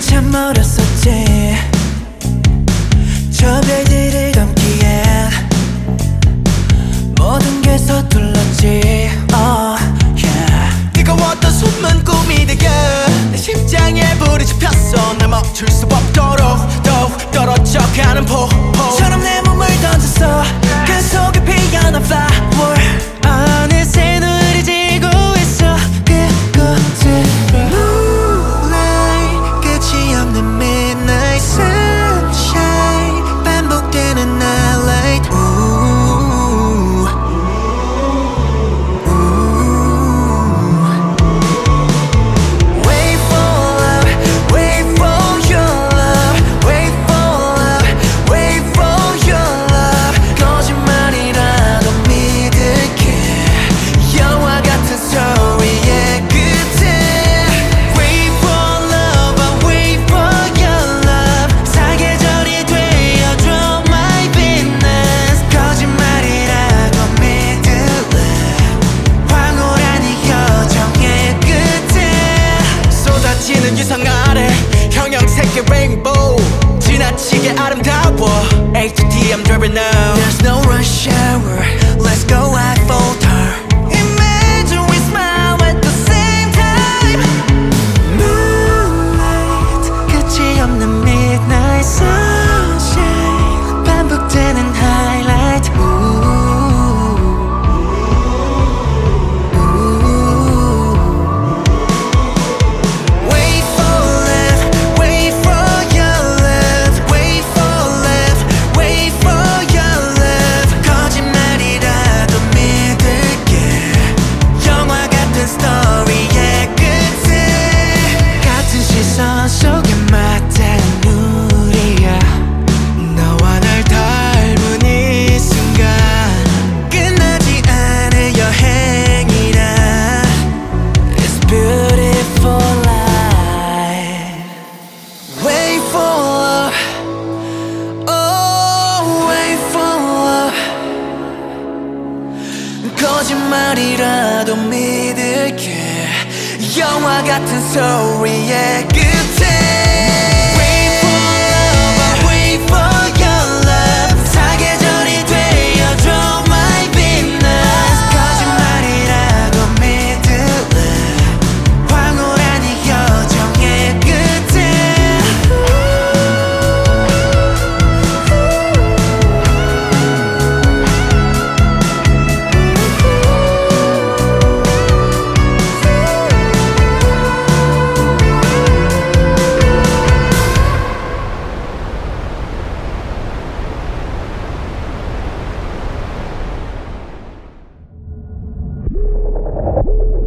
한참 멀었었지. 저 별들을 감기엔 모든 게 서툴렀지. Oh, yeah. 뜨거웠던 숨은 꿈이 되게 내 심장에 불이 지폈어. 날 멈출 수 없도록 더욱 떨어져 가는 폭. 흐르는 유성 아래 형형색의 rainbow 지나치게 아름다워 A to D I'm driving now. There's no rush hour 말이라도 믿을게. 영화 같은 소리의 끝에. you.